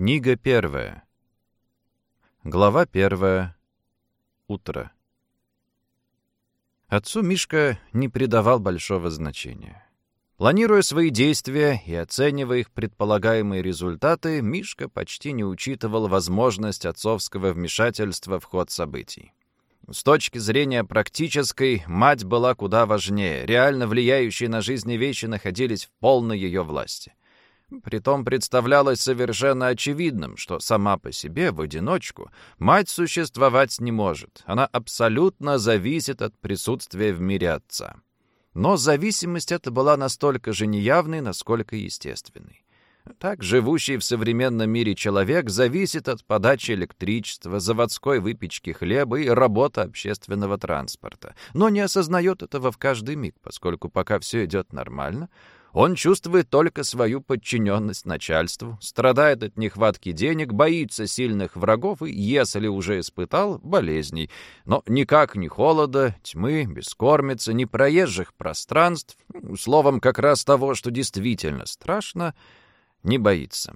Книга первая. Глава первая. Утро. Отцу Мишка не придавал большого значения. Планируя свои действия и оценивая их предполагаемые результаты, Мишка почти не учитывал возможность отцовского вмешательства в ход событий. С точки зрения практической, мать была куда важнее. Реально влияющие на жизни вещи находились в полной ее власти. Притом представлялось совершенно очевидным, что сама по себе, в одиночку, мать существовать не может. Она абсолютно зависит от присутствия в мире отца. Но зависимость эта была настолько же неявной, насколько естественной. Так живущий в современном мире человек зависит от подачи электричества, заводской выпечки хлеба и работы общественного транспорта, но не осознает этого в каждый миг, поскольку пока все идет нормально — он чувствует только свою подчиненность начальству, страдает от нехватки денег, боится сильных врагов и, если уже испытал, болезней. Но никак ни холода, тьмы, бескормицы, ни проезжих пространств, словом, как раз того, что действительно страшно, не боится.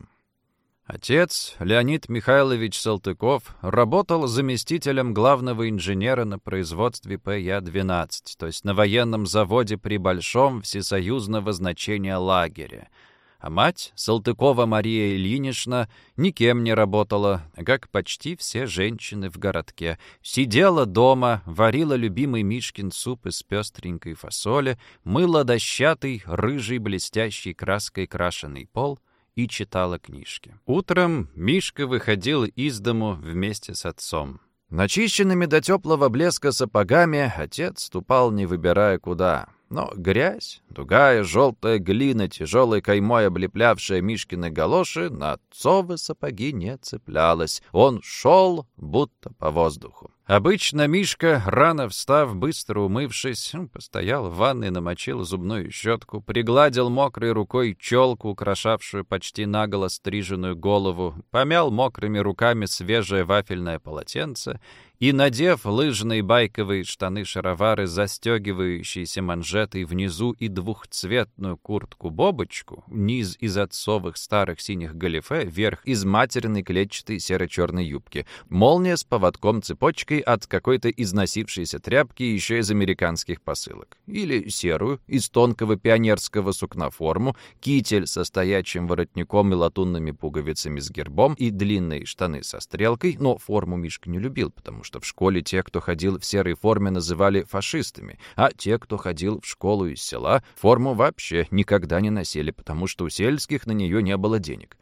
Отец, Леонид Михайлович Салтыков, работал заместителем главного инженера на производстве ПЯ-12, то есть на военном заводе при Большом всесоюзного значения лагере. А мать, Салтыкова Мария Ильинична, никем не работала, как почти все женщины в городке. Сидела дома, варила любимый Мишкин суп из пестренькой фасоли, мыла дощатый, рыжий, блестящий краской крашеный пол — и читала книжки. Утром Мишка выходил из дому вместе с отцом. Начищенными до теплого блеска сапогами отец ступал, не выбирая куда. Но грязь, тугая желтая глина, тяжелой каймой облеплявшая Мишкины галоши, на отцовы сапоги не цеплялась. Он шел, будто по воздуху. Обычно Мишка, рано встав, быстро умывшись, постоял в ванной, намочил зубную щетку, пригладил мокрой рукой челку, украшавшую почти наголо стриженную голову, помял мокрыми руками свежее вафельное полотенце и, надев лыжные байковые штаны-шаровары, застегивающиеся манжетой внизу и двухцветную куртку-бобочку, низ из отцовых старых синих галифе, верх из материной клетчатой серо-черной юбки, молния с поводком-цепочкой от какой-то износившейся тряпки еще из американских посылок, или серую, из тонкого пионерского сукна форму, китель со стоячим воротником и латунными пуговицами с гербом и длинные штаны со стрелкой, но форму Мишка не любил, потому что в школе те, кто ходил в серой форме, называли фашистами, а те, кто ходил в школу из села, форму вообще никогда не носили, потому что у сельских на нее не было денег.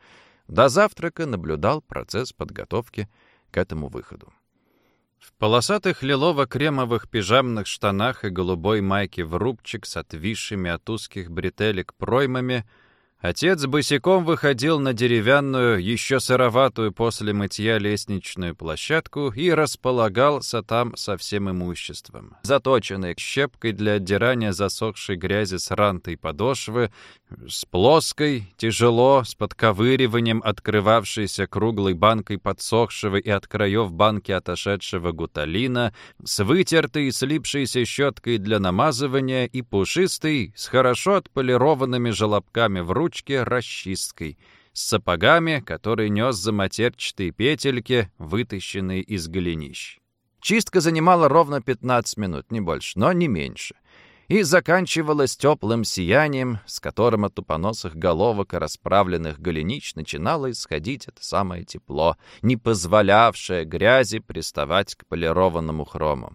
До завтрака наблюдал процесс подготовки к этому выходу. В полосатых лилово-кремовых пижамных штанах и голубой майке в рубчик с отвисшими от узких бретелек проймами — Отец босиком выходил на деревянную, еще сыроватую после мытья лестничную площадку и располагался там со всем имуществом. Заточенной щепкой для отдирания засохшей грязи с рантой подошвы, с плоской, тяжело, с подковыриванием открывавшейся круглой банкой подсохшего и от краев банки отошедшего гуталина, с вытертой и слипшейся щеткой для намазывания и пушистой, с хорошо отполированными желобками в ручке расчисткой, с сапогами, который нес за матерчатые петельки, вытащенные из голенищ. Чистка занимала ровно 15 минут, не больше, но не меньше и заканчивалась теплым сиянием, с которым от тупоносых головок и расправленных голенич начинало исходить это самое тепло, не позволявшее грязи приставать к полированному хрому.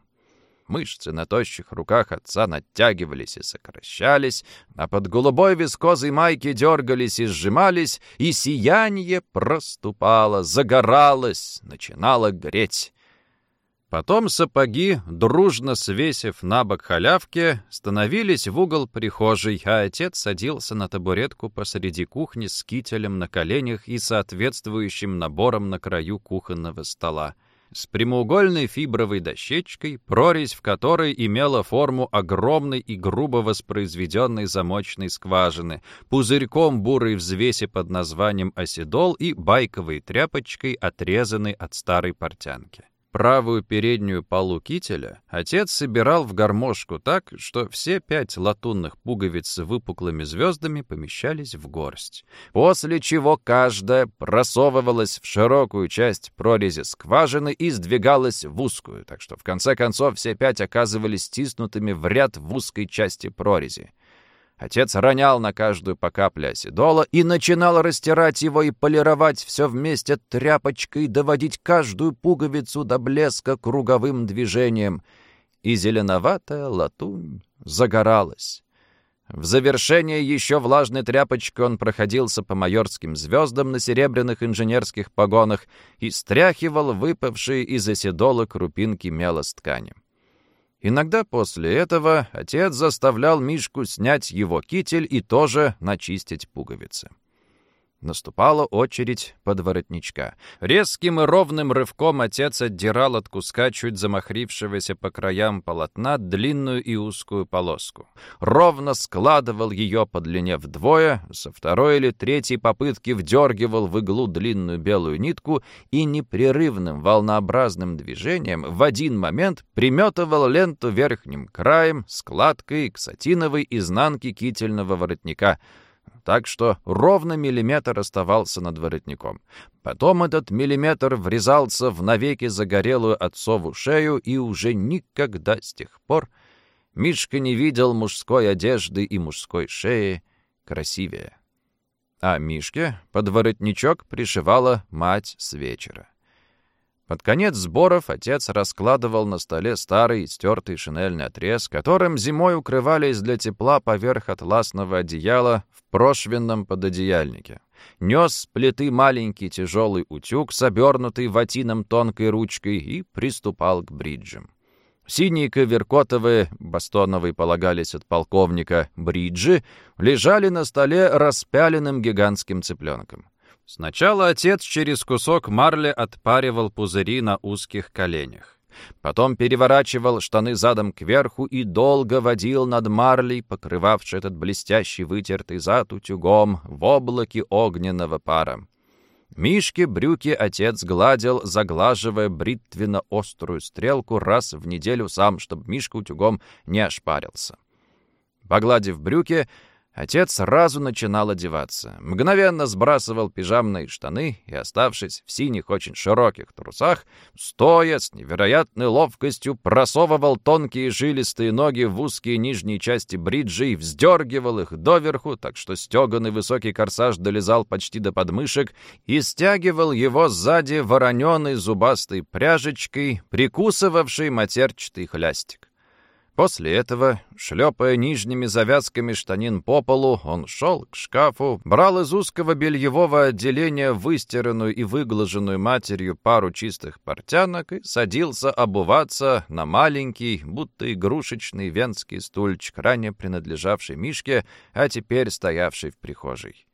Мышцы на тощих руках отца натягивались и сокращались, а под голубой вискозой майки дергались и сжимались, и сияние проступало, загоралось, начинало греть. Потом сапоги, дружно свесив на бок халявки, становились в угол прихожей, а отец садился на табуретку посреди кухни с кителем на коленях и соответствующим набором на краю кухонного стола. С прямоугольной фибровой дощечкой, прорезь в которой имела форму огромной и грубо воспроизведенной замочной скважины, пузырьком бурой взвеси под названием оседол и байковой тряпочкой, отрезанной от старой портянки. Правую переднюю полу кителя, отец собирал в гармошку так, что все пять латунных пуговиц с выпуклыми звездами помещались в горсть. После чего каждая просовывалась в широкую часть прорези скважины и сдвигалась в узкую, так что в конце концов все пять оказывались стиснутыми в ряд в узкой части прорези. Отец ронял на каждую по капле оседола и начинал растирать его и полировать все вместе тряпочкой, доводить каждую пуговицу до блеска круговым движением. И зеленоватая латунь загоралась. В завершение еще влажной тряпочкой он проходился по майорским звездам на серебряных инженерских погонах и стряхивал выпавшие из оседола крупинки мела с ткани. Иногда после этого отец заставлял Мишку снять его китель и тоже начистить пуговицы. Наступала очередь подворотничка. Резким и ровным рывком отец отдирал от куска чуть замахрившегося по краям полотна длинную и узкую полоску. Ровно складывал ее по длине вдвое, со второй или третьей попытки вдергивал в иглу длинную белую нитку и непрерывным волнообразным движением в один момент приметывал ленту верхним краем, складкой к сатиновой изнанке кительного воротника — так что ровно миллиметр оставался над воротником. Потом этот миллиметр врезался в навеки загорелую отцову шею, и уже никогда с тех пор Мишка не видел мужской одежды и мужской шеи красивее. А Мишке под воротничок пришивала мать с вечера. Под конец сборов отец раскладывал на столе старый стертый шинельный отрез, которым зимой укрывались для тепла поверх атласного одеяла в прошвенном пододеяльнике. Нес с плиты маленький тяжелый утюг с обернутой ватином тонкой ручкой и приступал к бриджам. Синие коверкотовые, бастоновые полагались от полковника, бриджи лежали на столе распяленным гигантским цыпленком. Сначала отец через кусок марли отпаривал пузыри на узких коленях. Потом переворачивал штаны задом кверху и долго водил над марлей, покрывавший этот блестящий вытертый зад утюгом в облаке огненного пара. Мишке брюки отец гладил, заглаживая бритвенно-острую стрелку раз в неделю сам, чтобы Мишка утюгом не ошпарился. Погладив брюки, Отец сразу начинал одеваться, мгновенно сбрасывал пижамные штаны и, оставшись в синих очень широких трусах, стоя с невероятной ловкостью просовывал тонкие жилистые ноги в узкие нижние части бриджей, вздергивал их доверху, так что стеганый высокий корсаж долезал почти до подмышек, и стягивал его сзади вороненой зубастой пряжечкой, прикусывавшей матерчатый хлястик. После этого, шлепая нижними завязками штанин по полу, он шел к шкафу, брал из узкого бельевого отделения выстиранную и выглаженную матерью пару чистых портянок и садился обуваться на маленький, будто игрушечный венский стульчик, ранее принадлежавший Мишке, а теперь стоявший в прихожей.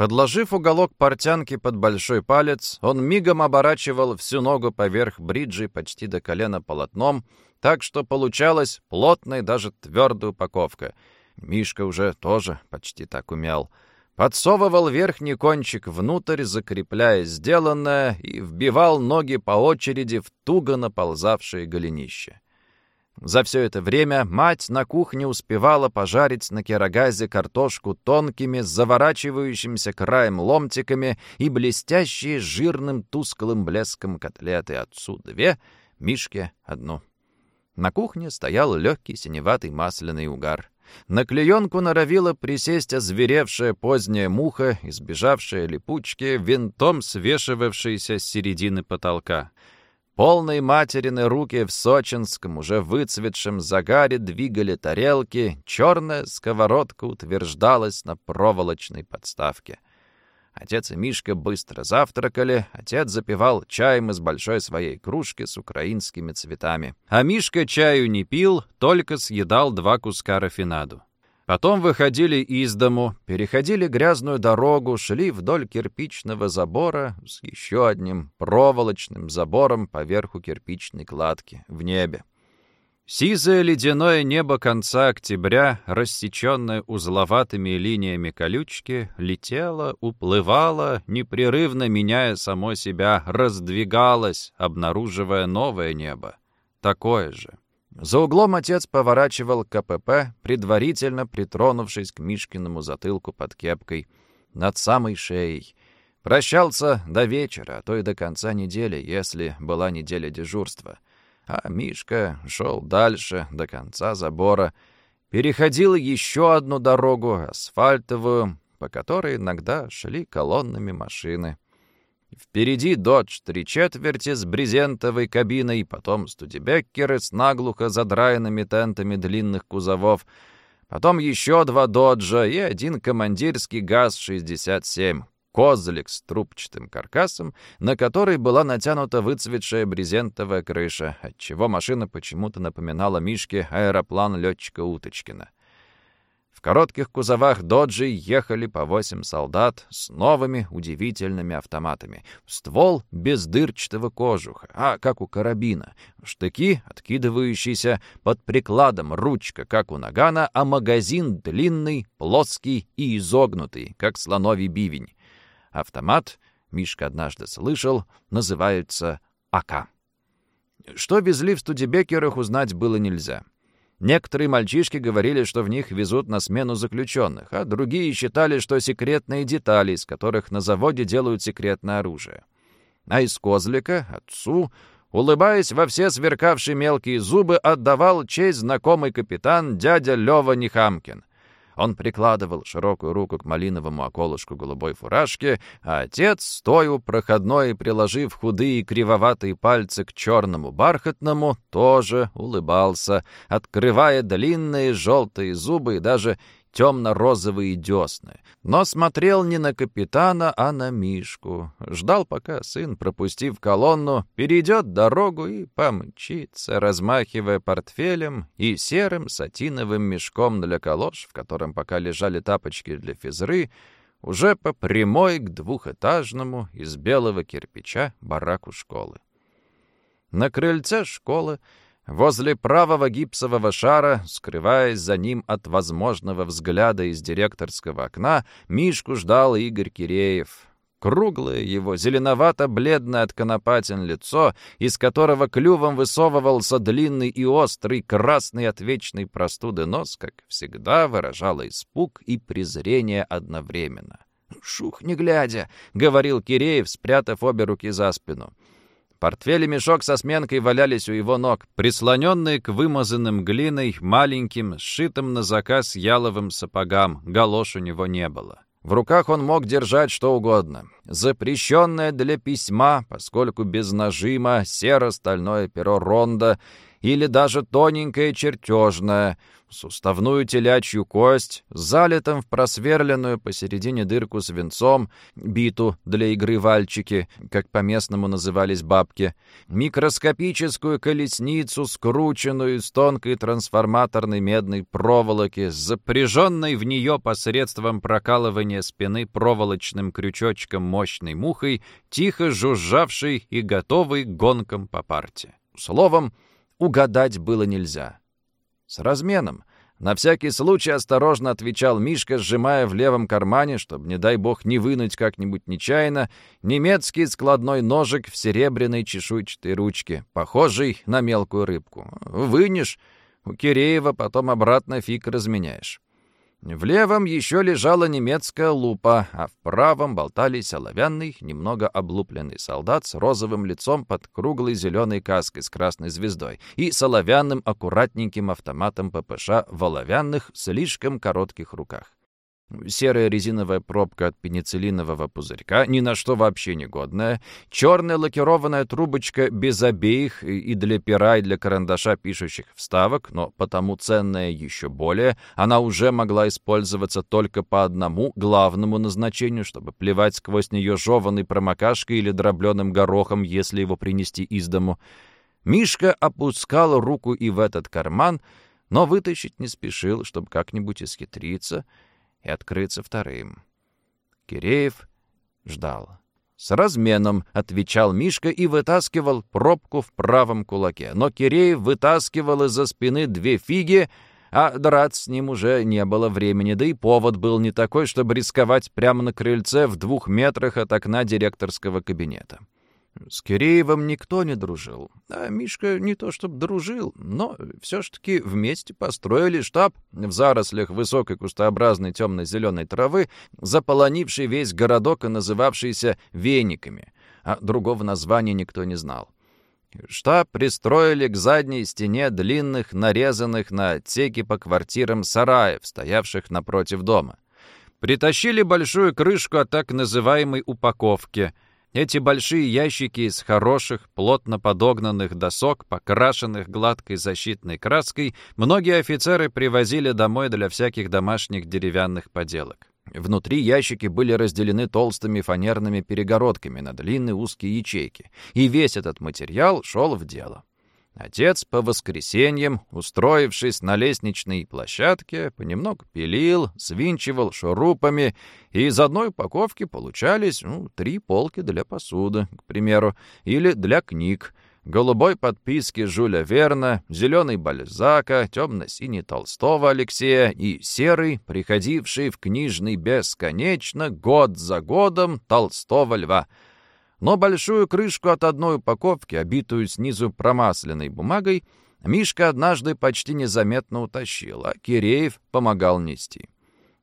Подложив уголок портянки под большой палец, он мигом оборачивал всю ногу поверх бриджи почти до колена полотном, так что получалась плотная, даже твердая упаковка. Мишка уже тоже почти так умел. Подсовывал верхний кончик внутрь, закрепляя сделанное, и вбивал ноги по очереди в туго наползавшие голенище. За все это время мать на кухне успевала пожарить на керогазе картошку тонкими, заворачивающимся краем ломтиками и блестящие жирным тусклым блеском котлеты отцу две, Мишке одну. На кухне стоял легкий синеватый масляный угар. На клеенку норовила присесть озверевшая поздняя муха, избежавшая липучки, винтом свешивавшаяся с середины потолка. Полные материны руки в сочинском, уже выцветшем загаре двигали тарелки, черная сковородка утверждалась на проволочной подставке — Отец и Мишка быстро завтракали, отец запивал чаем из большой своей кружки с украинскими цветами. А Мишка чаю не пил, только съедал два куска рафинаду. Потом выходили из дому, переходили грязную дорогу, шли вдоль кирпичного забора с еще одним проволочным забором поверху кирпичной кладки в небе. Сизое ледяное небо конца октября, рассеченное узловатыми линиями колючки, летело, уплывало, непрерывно меняя само себя, раздвигалось, обнаруживая новое небо. Такое же. За углом отец поворачивал КПП, предварительно притронувшись к Мишкиному затылку под кепкой, над самой шеей. Прощался до вечера, а то и до конца недели, если была неделя дежурства — а Мишка шел дальше, до конца забора. Переходил еще одну дорогу, асфальтовую, по которой иногда шли колоннами машины. Впереди «Додж» три четверти с брезентовой кабиной, потом студебеккеры с наглухо задраенными тентами длинных кузовов, потом еще два «Доджа» и один командирский ГАЗ-67, козлик с трубчатым каркасом, на который была натянута выцветшая брезентовая крыша, отчего машина почему-то напоминала Мишке аэроплан летчика Уточкина. В коротких кузовах «Доджи» ехали по восемь солдат с новыми удивительными автоматами. Ствол без дырчатого кожуха, а как у карабина. Штыки, откидывающиеся под прикладом, ручка, как у нагана, а магазин длинный, плоский и изогнутый, как слоновий бивень. Автомат, Мишка однажды слышал, называется АК. Что везли в студебекерах, узнать было нельзя. Некоторые мальчишки говорили, что в них везут на смену заключенных, а другие считали, что секретные детали, из которых на заводе делают секретное оружие. А из козлика, отцу, улыбаясь во все сверкавшие мелкие зубы, отдавал честь знакомый капитан дядя Лёва Нехамкин. Он прикладывал широкую руку к малиновому околышку голубой фуражки, а отец, стоя проходной, приложив худые кривоватые пальцы к черному бархатному, тоже улыбался, открывая длинные желтые зубы и даже темно-розовые десны. Но смотрел не на капитана, а на Мишку. Ждал, пока сын, пропустив колонну, перейдет дорогу и помчится, размахивая портфелем и серым сатиновым мешком для колош, в котором пока лежали тапочки для физры, уже по прямой к двухэтажному из белого кирпича бараку школы. На крыльце школы Возле правого гипсового шара, скрываясь за ним от возможного взгляда из директорского окна, Мишку ждал Игорь Киреев. Круглое его, зеленовато-бледное от конопатин лицо, из которого клювом высовывался длинный и острый, красный от вечной простуды нос, как всегда выражало испуг и презрение одновременно. «Шух, не глядя!» — говорил Киреев, спрятав обе руки за спину. Портфель и мешок со сменкой валялись у его ног, прислоненные к вымазанным глиной маленьким, сшитым на заказ яловым сапогам. Галош у него не было. В руках он мог держать что угодно. Запрещенное для письма, поскольку без нажима, серо-стальное перо ронда или даже тоненькое чертежное — суставную телячью кость, залитым в просверленную посередине дырку свинцом, биту для игры вальчики, как по-местному назывались бабки, микроскопическую колесницу, скрученную из тонкой трансформаторной медной проволоки, запряженной в нее посредством прокалывания спины проволочным крючочком мощной мухой, тихо жужжавшей и готовой к гонкам по парте. Словом, угадать было нельзя. С разменом. На всякий случай осторожно отвечал Мишка, сжимая в левом кармане, чтобы, не дай бог, не вынуть как-нибудь нечаянно, немецкий складной ножик в серебряной чешуйчатой ручке, похожий на мелкую рыбку. Вынешь, у Киреева потом обратно фиг разменяешь. В левом еще лежала немецкая лупа, а в правом болтались оловянный, немного облупленный солдат с розовым лицом под круглой зеленой каской с красной звездой и с оловянным аккуратненьким автоматом ППШ в оловянных, слишком коротких руках. Серая резиновая пробка от пенициллинового пузырька, ни на что вообще негодная. Черная лакированная трубочка без обеих и для пера, и для карандаша пишущих вставок, но потому ценная еще более. Она уже могла использоваться только по одному главному назначению, чтобы плевать сквозь нее жеванной промокашкой или дробленым горохом, если его принести из дому. Мишка опускал руку и в этот карман, но вытащить не спешил, чтобы как-нибудь исхитриться — и открыться вторым. Киреев ждал. «С разменом», — отвечал Мишка и вытаскивал пробку в правом кулаке. Но Киреев вытаскивал из-за спины две фиги, а драться с ним уже не было времени, да и повод был не такой, чтобы рисковать прямо на крыльце в двух метрах от окна директорского кабинета. С Киреевым никто не дружил, а Мишка не то чтобы дружил, но все ж таки вместе построили штаб в зарослях высокой кустообразной темно-зеленой травы, заполонивший весь городок и называвшийся Вениками, а другого названия никто не знал. Штаб пристроили к задней стене длинных, нарезанных на отсеки по квартирам сараев, стоявших напротив дома. Притащили большую крышку от так называемой упаковки — эти большие ящики из хороших, плотно подогнанных досок, покрашенных гладкой защитной краской, многие офицеры привозили домой для всяких домашних деревянных поделок. Внутри ящики были разделены толстыми фанерными перегородками на длинные узкие ячейки, и весь этот материал шел в дело. Отец по воскресеньям, устроившись на лестничной площадке, понемногу пилил, свинчивал шурупами, и из одной упаковки получались ну, три полки для посуды, к примеру, или для книг, голубой подписки Жюля Верна, зеленый Бальзака, темно-синий Толстого Алексея и серый, приходивший в книжный бесконечно, год за годом Толстого Льва — но большую крышку от одной упаковки, обитую снизу промасленной бумагой, Мишка однажды почти незаметно утащил, а Киреев помогал нести.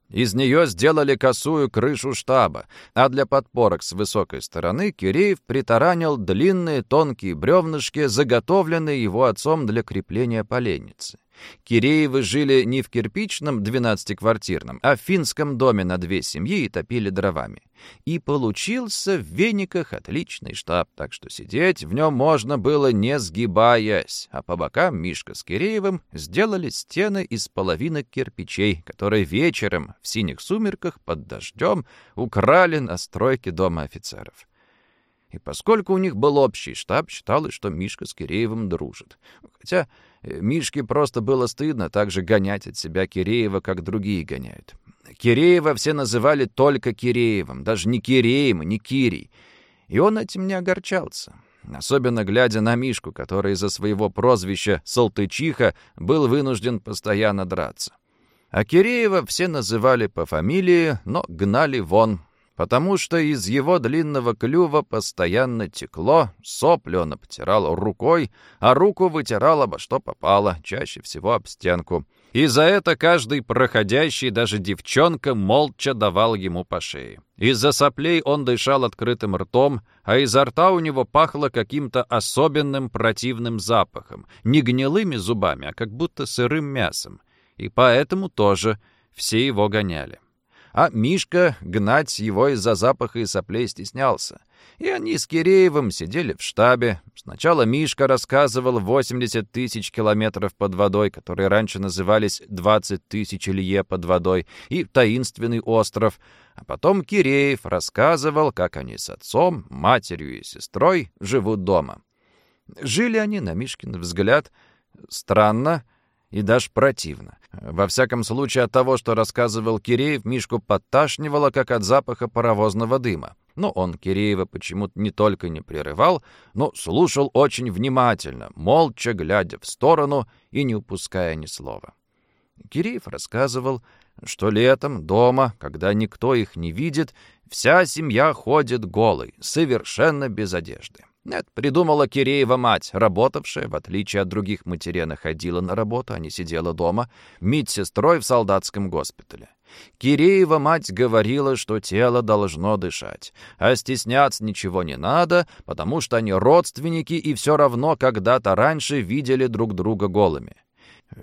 Из нее сделали косую крышу штаба, а для подпорок с высокой стороны Киреев притаранил длинные тонкие бревнышки, заготовленные его отцом для крепления поленницы. Киреевы жили не в кирпичном 12-квартирном, а в финском доме на две семьи и топили дровами. И получился в вениках отличный штаб, так что сидеть в нем можно было не сгибаясь, а по бокам Мишка с Киреевым сделали стены из половинок кирпичей, которые вечером в синих сумерках под дождем украли на стройке дома офицеров. И поскольку у них был общий штаб, считалось, что Мишка с Киреевым дружит. Хотя Мишке просто было стыдно так же гонять от себя Киреева, как другие гоняют. Киреева все называли только Киреевым, даже не Киреем, не Кирий. И он этим не огорчался. Особенно глядя на Мишку, который из-за своего прозвища «Салтычиха» был вынужден постоянно драться. А Киреева все называли по фамилии, но гнали вон, потому что из его длинного клюва постоянно текло, сопли он обтирал рукой, а руку вытирал обо что попало, чаще всего об стенку. И за это каждый проходящий, даже девчонка, молча давал ему по шее. Из-за соплей он дышал открытым ртом, а изо рта у него пахло каким-то особенным противным запахом, не гнилыми зубами, а как будто сырым мясом. И поэтому тоже все его гоняли. А Мишка гнать его из-за запаха и соплей стеснялся. И они с Киреевым сидели в штабе. Сначала Мишка рассказывал 80 тысяч километров под водой, которые раньше назывались 20 тысяч лье под водой, и таинственный остров. А потом Киреев рассказывал, как они с отцом, матерью и сестрой живут дома. Жили они, на Мишкин взгляд, странно, и даже противно. Во всяком случае, от того, что рассказывал Киреев, Мишку подташнивало, как от запаха паровозного дыма. Но он Киреева почему-то не только не прерывал, но слушал очень внимательно, молча глядя в сторону и не упуская ни слова. Киреев рассказывал, что летом дома, когда никто их не видит, вся семья ходит голой, совершенно без одежды. Это придумала Киреева мать, работавшая, в отличие от других матерей, ходила на работу, а не сидела дома, медсестрой в солдатском госпитале. Киреева мать говорила, что тело должно дышать, а стесняться ничего не надо, потому что они родственники и все равно когда-то раньше видели друг друга голыми.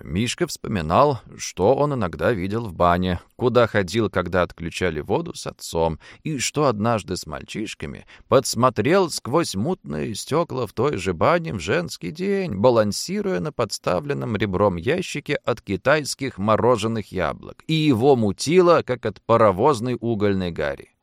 Мишка вспоминал, что он иногда видел в бане, куда ходил, когда отключали воду с отцом, и что однажды с мальчишками подсмотрел сквозь мутные стекла в той же бане в женский день, балансируя на подставленном ребром ящике от китайских мороженых яблок, и его мутило, как от паровозной угольной гари.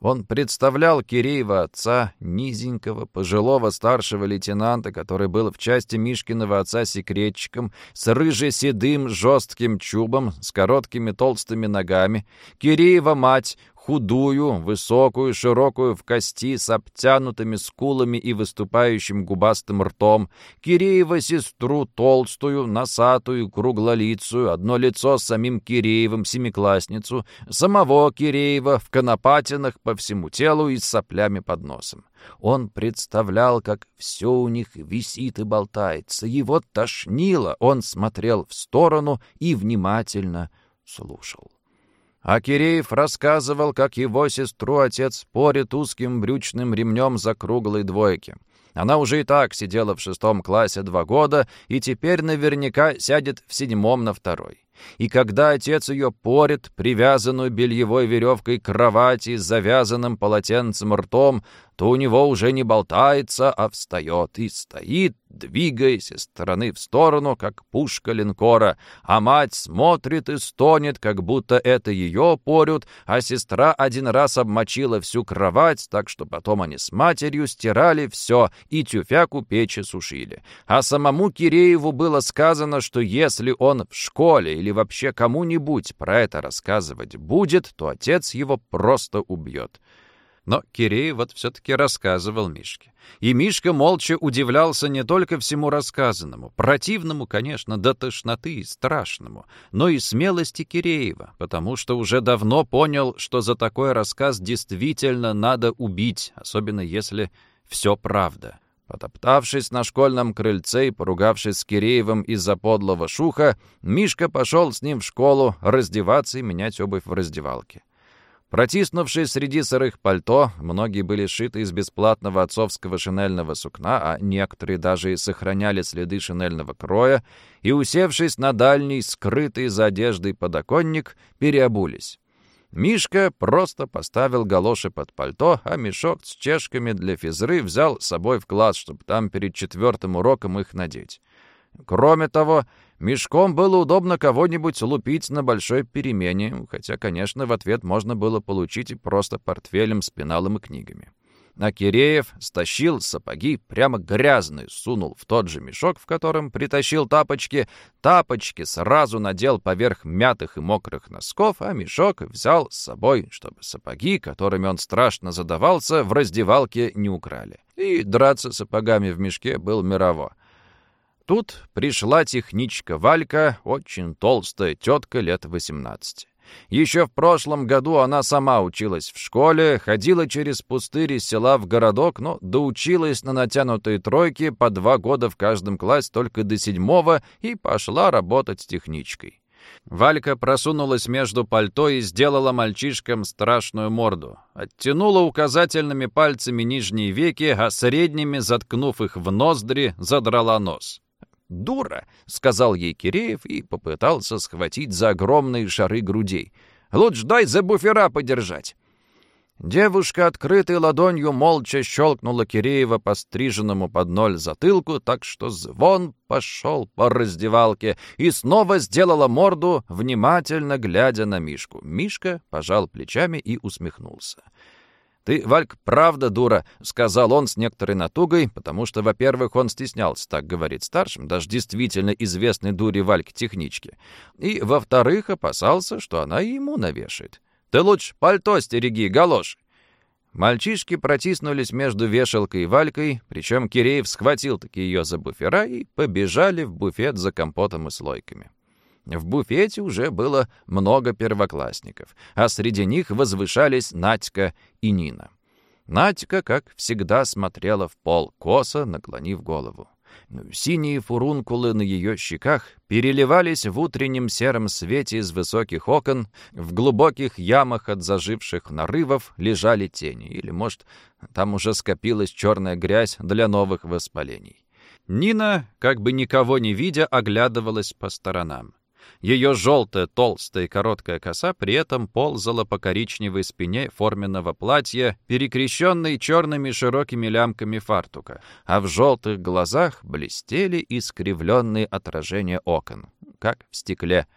Он представлял Киреева отца, низенького, пожилого старшего лейтенанта, который был в части Мишкиного отца секретчиком, с рыже-седым жестким чубом, с короткими толстыми ногами, Киреева мать, худую, высокую, широкую в кости, с обтянутыми скулами и выступающим губастым ртом, Киреева сестру толстую, носатую, круглолицую, одно лицо с самим Киреевым, семиклассницу, самого Киреева в конопатинах по всему телу и с соплями под носом. Он представлял, как все у них висит и болтается. Его тошнило, он смотрел в сторону и внимательно слушал. А Киреев рассказывал, как его сестру отец спорит узким брючным ремнем за круглой двойки. Она уже и так сидела в шестом классе два года и теперь наверняка сядет в седьмом на второй. И когда отец ее порит, привязанную бельевой веревкой к кровати с завязанным полотенцем ртом, то у него уже не болтается, а встает и стоит, двигаясь из стороны в сторону, как пушка линкора, а мать смотрит и стонет, как будто это ее порют, а сестра один раз обмочила всю кровать, так что потом они с матерью стирали все и тюфяк у печи сушили. А самому Кирееву было сказано, что если он в школе или вообще кому-нибудь про это рассказывать будет, то отец его просто убьет. Но Кирей вот все-таки рассказывал Мишке. И Мишка молча удивлялся не только всему рассказанному, противному, конечно, до тошноты и страшному, но и смелости Киреева, потому что уже давно понял, что за такой рассказ действительно надо убить, особенно если все правда. Потоптавшись на школьном крыльце и поругавшись с Киреевым из-за подлого шуха, Мишка пошел с ним в школу раздеваться и менять обувь в раздевалке. Протиснувшись среди сырых пальто, многие были сшиты из бесплатного отцовского шинельного сукна, а некоторые даже и сохраняли следы шинельного кроя, и, усевшись на дальний, скрытый за одеждой подоконник, переобулись. Мишка просто поставил галоши под пальто, а мешок с чешками для физры взял с собой в класс, чтобы там перед четвертым уроком их надеть. Кроме того, Мешком было удобно кого-нибудь лупить на большой перемене, хотя, конечно, в ответ можно было получить и просто портфелем с пеналом и книгами. А Киреев стащил сапоги, прямо грязные, сунул в тот же мешок, в котором притащил тапочки. Тапочки сразу надел поверх мятых и мокрых носков, а мешок взял с собой, чтобы сапоги, которыми он страшно задавался, в раздевалке не украли. И драться сапогами в мешке был мирово. Тут пришла техничка Валька, очень толстая тетка лет 18. Еще в прошлом году она сама училась в школе, ходила через пустырь из села в городок, но доучилась на натянутые тройки по два года в каждом классе только до седьмого и пошла работать техничкой. Валька просунулась между пальто и сделала мальчишкам страшную морду. Оттянула указательными пальцами нижние веки, а средними, заткнув их в ноздри, задрала нос дура», — сказал ей Киреев и попытался схватить за огромные шары грудей. «Лучше дай за буфера подержать». Девушка, открытой ладонью, молча щелкнула Киреева по стриженному под ноль затылку, так что звон пошел по раздевалке и снова сделала морду, внимательно глядя на Мишку. Мишка пожал плечами и усмехнулся. «Ты, Вальк, правда дура», — сказал он с некоторой натугой, потому что, во-первых, он стеснялся так говорить старшим, даже действительно известной дуре Вальк-техничке, и, во-вторых, опасался, что она ему навешает. «Ты лучше пальто стереги, галоши!» Мальчишки протиснулись между вешалкой и Валькой, причем Киреев схватил таки ее за буфера и побежали в буфет за компотом и слойками. В буфете уже было много первоклассников, а среди них возвышались Надька и Нина. Надька, как всегда, смотрела в пол, косо наклонив голову. Синие фурункулы на ее щеках переливались в утреннем сером свете из высоких окон, в глубоких ямах от заживших нарывов лежали тени, или, может, там уже скопилась черная грязь для новых воспалений. Нина, как бы никого не видя, оглядывалась по сторонам. Ее желтая, толстая и короткая коса при этом ползала по коричневой спине форменного платья, перекрещенной черными широкими лямками фартука, а в желтых глазах блестели искривленные отражения окон, как в стекле —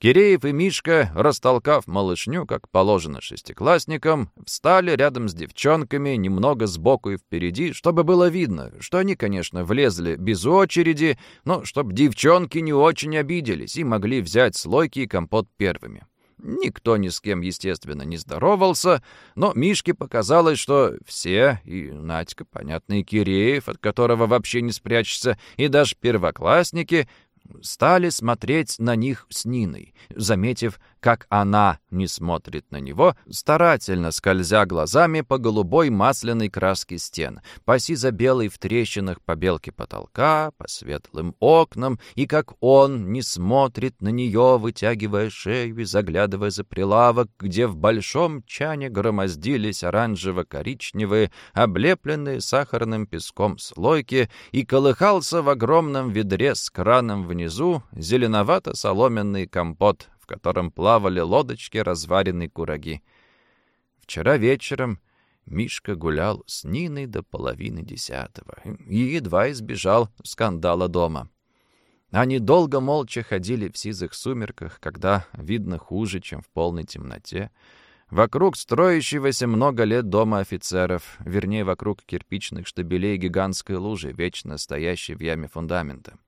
Киреев и Мишка, растолкав малышню, как положено шестиклассникам, встали рядом с девчонками, немного сбоку и впереди, чтобы было видно, что они, конечно, влезли без очереди, но чтобы девчонки не очень обиделись и могли взять слойки и компот первыми. Никто ни с кем, естественно, не здоровался, но Мишке показалось, что все, и Надька, понятно, и Киреев, от которого вообще не спрячешься, и даже первоклассники, стали смотреть на них с Ниной, заметив, как она не смотрит на него, старательно скользя глазами по голубой масляной краске стен, по сизо-белой в трещинах побелке потолка, по светлым окнам, и как он не смотрит на нее, вытягивая шею и заглядывая за прилавок, где в большом чане громоздились оранжево-коричневые, облепленные сахарным песком слойки, и колыхался в огромном ведре с краном внизу зеленовато-соломенный компот котором плавали лодочки разваренной кураги. Вчера вечером Мишка гулял с Ниной до половины десятого и едва избежал скандала дома. Они долго молча ходили в сизых сумерках, когда видно хуже, чем в полной темноте, вокруг строящегося много лет дома офицеров, вернее, вокруг кирпичных штабелей гигантской лужи, вечно стоящей в яме фундамента.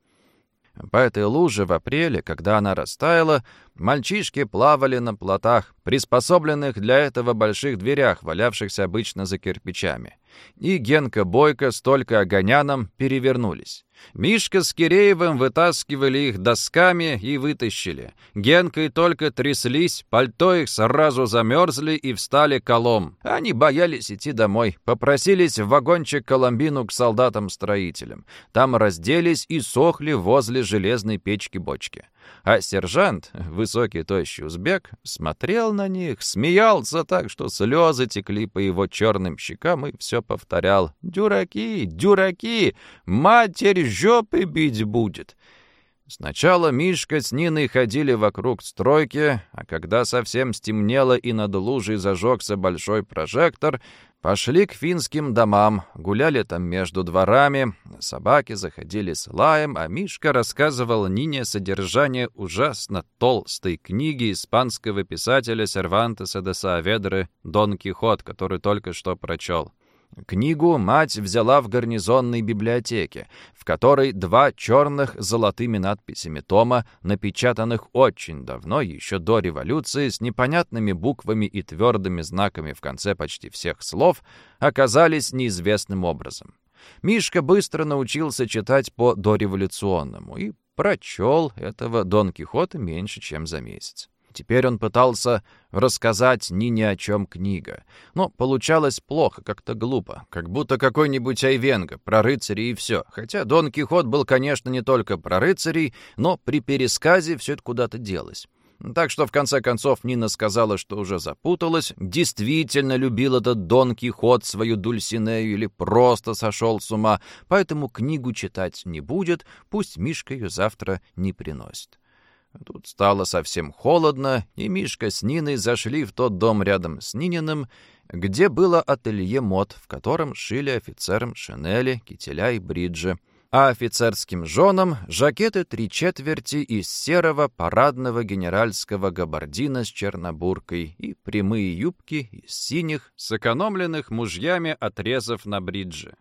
По этой луже в апреле, когда она растаяла, мальчишки плавали на плотах, приспособленных для этого больших дверях, валявшихся обычно за кирпичами. И Генка Бойко с только огоняном перевернулись. Мишка с Киреевым вытаскивали их досками и вытащили. Генка и только тряслись, пальто их сразу замерзли и встали колом. Они боялись идти домой, попросились в вагончик Коломбину к солдатам-строителям. Там разделись и сохли возле железной печки-бочки. А сержант, высокий тощий узбек, смотрел на них, смеялся так, что слезы текли по его черным щекам и все повторял «Дюраки! Дюраки! Матерь жопы бить будет!» Сначала Мишка с Ниной ходили вокруг стройки, а когда совсем стемнело и над лужей зажегся большой прожектор, Пошли к финским домам, гуляли там между дворами, собаки заходили с лаем, а Мишка рассказывал Нине содержание ужасно толстой книги испанского писателя Сервантеса де Сааведры «Дон Кихот», который только что прочел. Книгу мать взяла в гарнизонной библиотеке, в которой два черных золотыми надписями тома, напечатанных очень давно, еще до революции, с непонятными буквами и твердыми знаками в конце почти всех слов, оказались неизвестным образом. Мишка быстро научился читать по дореволюционному и прочел этого Дон Кихота меньше, чем за месяц. Теперь он пытался рассказать ни ни о чем книга. Но получалось плохо, как-то глупо. Как будто какой-нибудь Айвенго, про рыцарей и все. Хотя Дон Кихот был, конечно, не только про рыцарей, но при пересказе все это куда-то делось. Так что, в конце концов, Нина сказала, что уже запуталась, действительно любил этот Дон Кихот свою Дульсинею или просто сошел с ума, поэтому книгу читать не будет, пусть Мишка ее завтра не приносит. Тут стало совсем холодно, и Мишка с Ниной зашли в тот дом рядом с Нининым, где было ателье мод, в котором шили офицерам шинели, кителя и бриджи, а офицерским женам — жакеты три четверти из серого парадного генеральского габардина с чернобуркой и прямые юбки из синих, сэкономленных мужьями отрезов на бридже.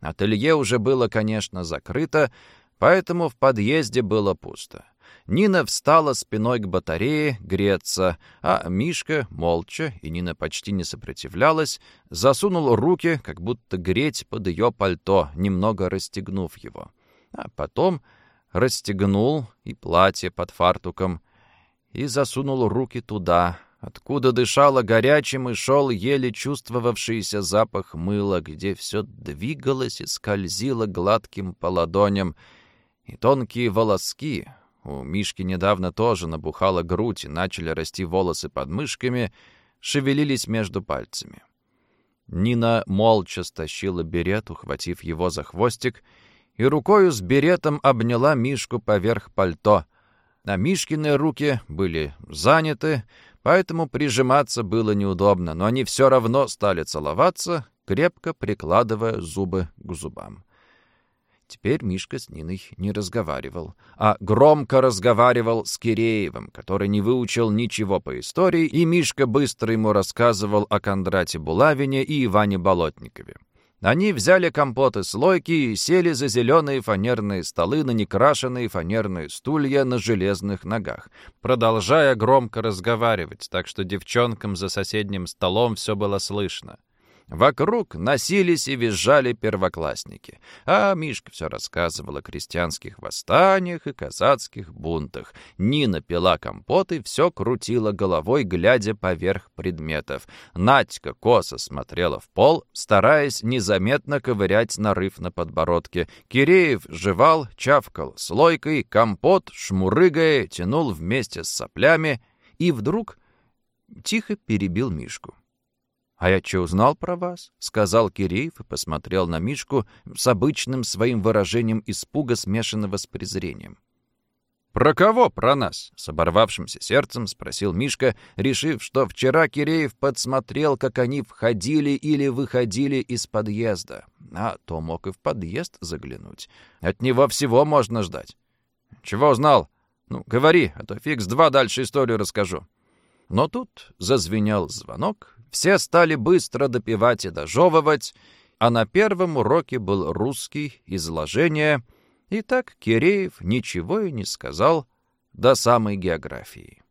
Ателье уже было, конечно, закрыто, поэтому в подъезде было пусто. Нина встала спиной к батарее греться, а Мишка, молча, и Нина почти не сопротивлялась, засунул руки, как будто греть под ее пальто, немного расстегнув его. А потом расстегнул и платье под фартуком, и засунул руки туда, откуда дышало горячим и шел еле чувствовавшийся запах мыла, где все двигалось и скользило гладким по ладоням, и тонкие волоски, у Мишки недавно тоже набухала грудь и начали расти волосы под мышками, шевелились между пальцами. Нина молча стащила берет, ухватив его за хвостик, и рукою с беретом обняла Мишку поверх пальто. А Мишкины руки были заняты, поэтому прижиматься было неудобно, но они все равно стали целоваться, крепко прикладывая зубы к зубам. Теперь Мишка с Ниной не разговаривал, а громко разговаривал с Киреевым, который не выучил ничего по истории, и Мишка быстро ему рассказывал о Кондрате Булавине и Иване Болотникове. Они взяли компот и слойки и сели за зеленые фанерные столы на некрашенные фанерные стулья на железных ногах, продолжая громко разговаривать, так что девчонкам за соседним столом все было слышно. Вокруг носились и визжали первоклассники, а Мишка все рассказывал о крестьянских восстаниях и казацких бунтах. Нина пила компот и все крутила головой, глядя поверх предметов. Надька косо смотрела в пол, стараясь незаметно ковырять нарыв на подбородке. Киреев жевал, чавкал слойкой, компот, шмурыгая, тянул вместе с соплями и вдруг тихо перебил Мишку. «А я что, узнал про вас?» — сказал Киреев и посмотрел на Мишку с обычным своим выражением испуга, смешанного с презрением. «Про кого про нас?» — с оборвавшимся сердцем спросил Мишка, решив, что вчера Киреев подсмотрел, как они входили или выходили из подъезда. А то мог и в подъезд заглянуть. От него всего можно ждать. «Чего узнал? Ну, говори, а то фиг с два дальше историю расскажу». Но тут зазвенел звонок, все стали быстро допивать и дожевывать, а на первом уроке был русский, изложение, и так Киреев ничего и не сказал до самой географии.